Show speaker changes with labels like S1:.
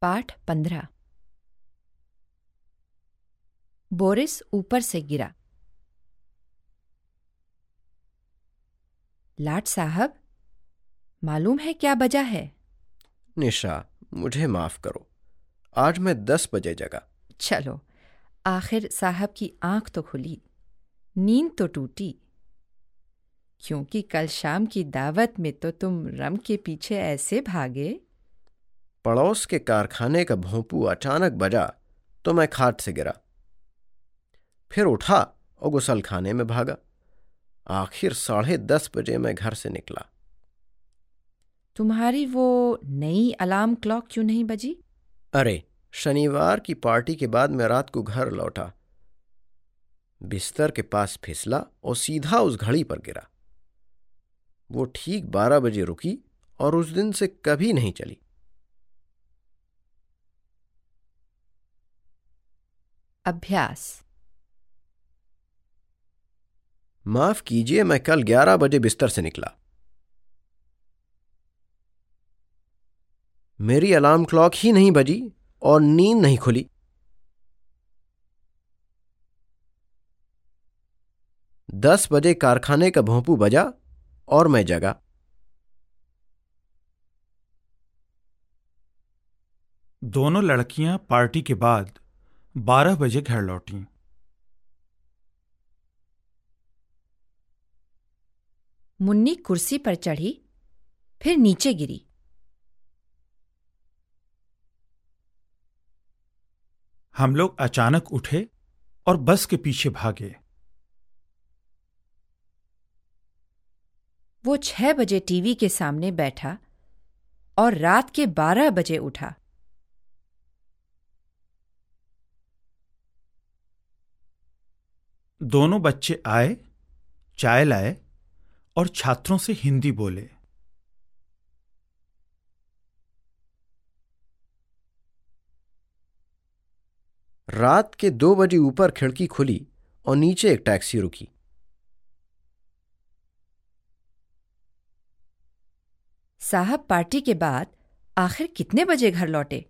S1: पाठ पंद्रह। बोरिस ऊपर से गिरा। लाट साहब मालूम है क्या वजह है?
S2: निशा मुझे माफ़ करो। आज मैं दस बजे जगा।
S1: चलो आखिर साहब की आँख तो खुली नींद तो टूटी। क्योंकि कल शाम की दावत में तो तुम रम के पीछे ऐसे भागे?
S2: पड़ोस के कारखाने का भोंपू अचानक बजा तो मैं खाट से गिरा। फिर उठा और गुसल खाने में भागा। आखिर साढ़े दस बजे मैं घर से निकला।
S1: तुम्हारी वो नई अलार्म क्लॉक क्यों नहीं बजी?
S2: अरे शनिवार की पार्टी के बाद मैं रात को घर लौटा। बिस्तर के पास फिसला और सीधा उस घड़ी पर गिरा। वो ठीक बारह बजे रुकी और उस दिन से कभी नहीं चली।
S1: अभ्यास।
S2: माफ़ कीजिए मैं कल ग्यारह बजे बिस्तर से निकला। मेरी अलार्म क्लॉक ही नहीं बजी और नींद नहीं खुली। दस बजे कारखाने का भोंपू बजा और मैं जगा।
S3: दोनों लड़कियाँ पार्टी के बाद बारह बजे घर लौटी।
S1: मुन्नी कुर्सी पर चढ़ी फिर नीचे गिरी।
S3: हम लोग अचानक उठे और बस के पीछे भागे।
S1: वो छह बजे टीवी के सामने बैठा और रात के बारह बजे उठा।
S3: दोनों बच्चे आए चाय लाए और छात्रों से हिंदी बोले।
S2: रात के दो बजे ऊपर खिड़की खुली और नीचे एक टैक्सी रुकी।
S1: साहब पार्टी के बाद आखिर कितने बजे घर लौटे?